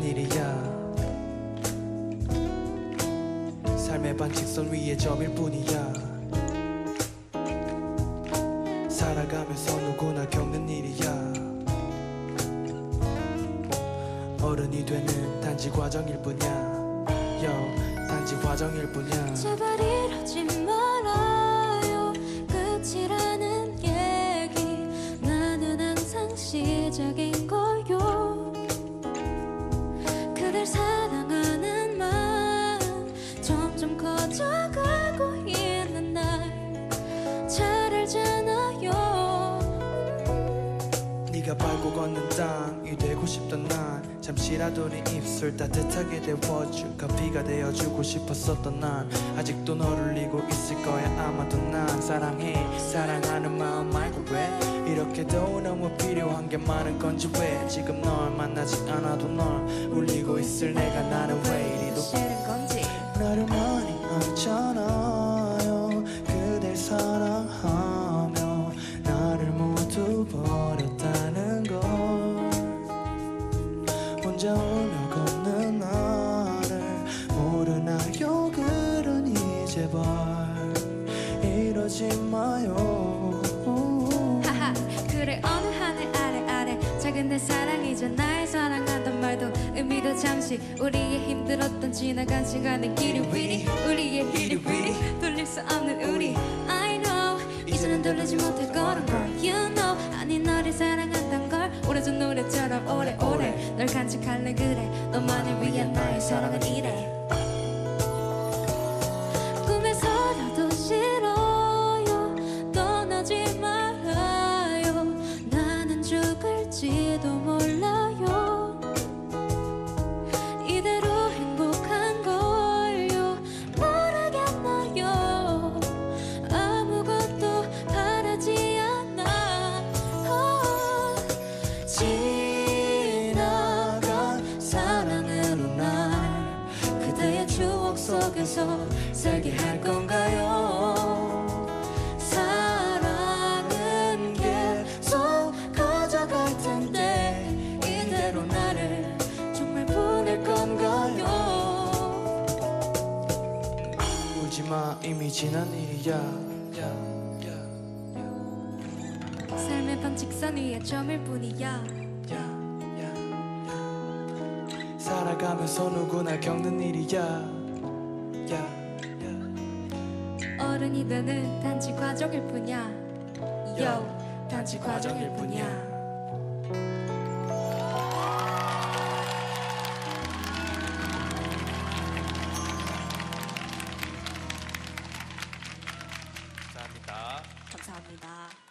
지난 일이야. 삶의 반직선 위에 점일 뿐이야. 살아가면서 누구나 겪는 일이야. 어른이 되는 단지 과정일 뿐이야. Yo, 단지 과정일 뿐이야. 제발 이러지 말아요. 끝이라는 얘기. 나는 항상 시작인 네가 밟고 걷는 땅이 되고 싶던 난 잠시라도 네 입술 따뜻하게 데워줄 커피가 되어주고 싶었었던 난 아직도 너를 잊고 있을 거야. 아마도 난 사랑해. 사랑하는 마음 말고 왜? 이렇게도 너무 필요한 게 많은 건지 왜? 지금 널 만나지 않아도 널 울리고 있을 내가 나는 혼자 울며 걷는 나를 모르나요? 그러니 제발 이러지 마요. 하하 그래 어느 하늘 아래 아래 작은 내 사랑이자 나의 사랑한단 말도 의미도 잠시 우리의 힘들었던 지나간 시간의 길이 위리 우리의 길이 위리 돌릴 수 없는 우리 I know. 이제는 돌리지 못할 거란 걸 You know 간직할래 그래. 너만을 위한 나의 사랑은 이래 서 살게 할 건가요? 사랑은 계속 커져갈 텐데 이대로 나를 정말 보낼 건가요? 울지마 이미 지난 일이야. 삶의 반직선 위에 점일 뿐이야. 살아가면서 누구나 겪는 일이야 야, 어른이 되는 단지 과정일 뿐이야. Yo 단지 과정일 뿐이야. 감사합니다. 감사합니다